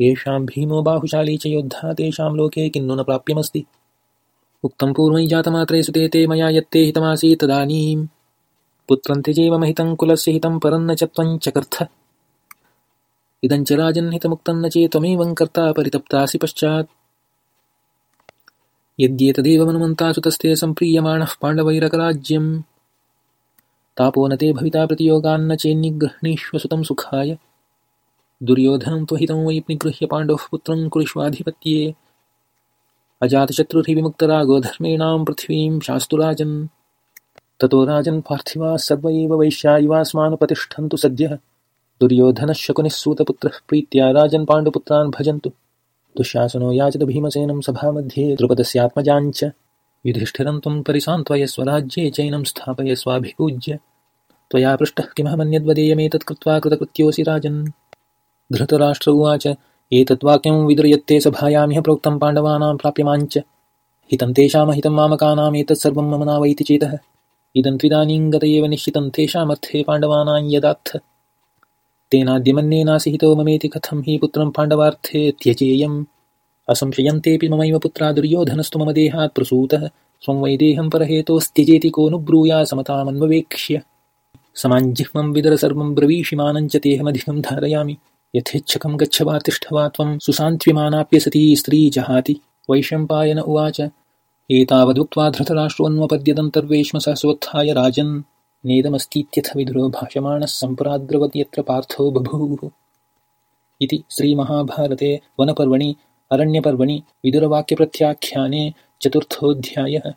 येषां भीमो बाहुशाली च योद्धा, तेषां लोके किन्नु न प्राप्यमस्ति। उक्तं पूर्वं जातमात्रे सुते ते मया यत्ते हितमासीत् तदानीं पुत्रं त्यजेव महितं कुलस्य हितं परन्न च त्वं चकर्थ इदं च राजन्हितमुक्तं न चेत्त्वमेवं कर्ता परितप्तासि पश्चात्। यद्येतदेव सुतस्ते सम्प्रीयमाणः पाण्डवैरकराज्यं तापो न ते भविता प्रतियोगान्न चेन्निगृह्णीष्व सुतं सुखाय। दुर्योधनं त्वहितं वै निगृह्य पाण्डवः पुत्रं कुरुष्वाधिपत्ये। अजातशत्रुर्विमुक्तरागो धर्मेणां पृथिवीं ततो राजन् सर्व एव वैश्या इवास्मानुपतिष्ठन्तु सद्यः। दुर्योधनः शकुनिःसूतपुत्रः प्रीत्या राजन् पाण्डुपुत्रान् भजन्तु। दुःशासनो याचत भीमसेनं सभामध्ये द्रुपदस्यात्मजाञ्च युधिष्ठिरं त्वं परिसान्त्वय स्वराज्ये चैनं स्थापय स्वाभिपूज्य। त्वया पृष्टः किमहमन्यद्वदेयमेतत् कृत्वा कृतकृत्योऽसि राजन् धृतराष्ट्र उवाच एतद्वाक्यं विदुर्यत्ते सभायामिह प्रोक्तं पाण्डवानां प्राप्यमाञ्च हितं तेषामहितं मामकानामेतत्सर्वं मम नावैति चेतः। इदं त्विदानीं गत एव निश्चितं तेषामर्थे पाण्डवानां यदात्थ तेनाद्यमन्येनासि हितो ममेति कथं हि पुत्रं पाण्डवार्थे त्यजेयम्। असंशयन्तेऽपि ममैव पुत्रा दुर्योधनस्तु मम देहात् प्रसूतः। स्वं वै देहं परहेतोस्त्यजेति को नु ब्रूया समतामन्ववेक्ष्य। समाञ्जिह्मं विदरसर्वं ब्रवीषिमानञ्च तेऽहमधिकं धारयामि यथेच्छकं गच्छ वा तिष्ठ वा त्वं सुसान्त्व्यमानाप्यसती स्त्री जहाति। वैशम्पायन उवाच। एतावदुक्त्वा धृतराष्ट्रोऽन्वपद्यदन्तर्वेश्म स स्वोत्थाय राजन्। नेदमस्तीत्यथ विदुरो भाषमाणः सम्प्राद्रवत् यत्र पार्थो बभूवुः। इति श्रीमहाभारते वनपर्वणि अरण्यपर्वणि विदुरवाक्यप्रत्याख्याने चतुर्थोऽध्यायः